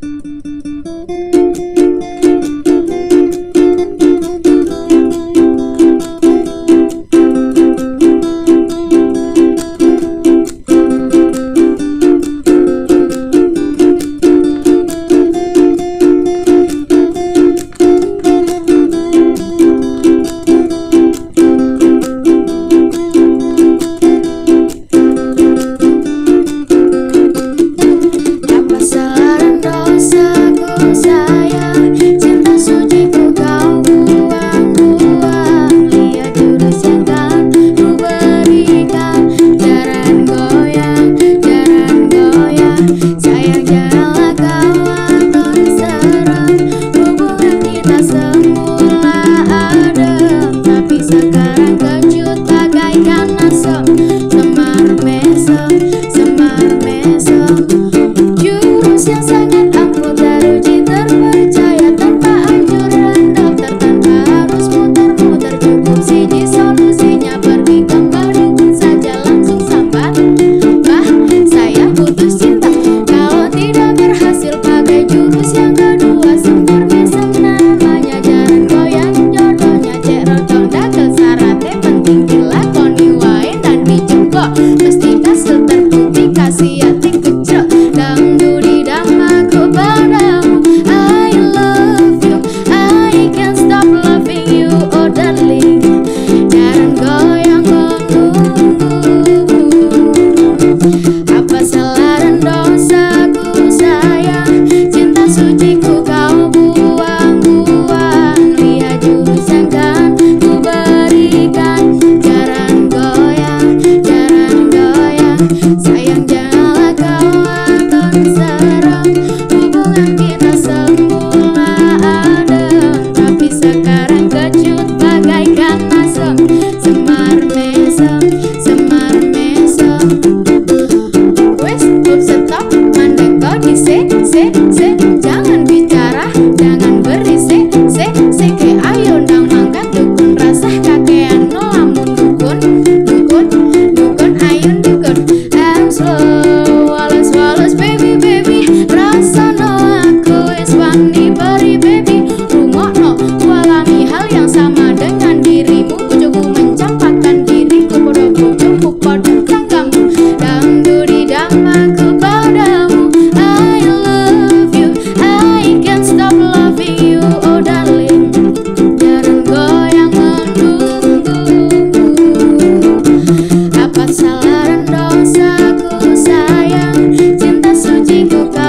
se, se Sibuka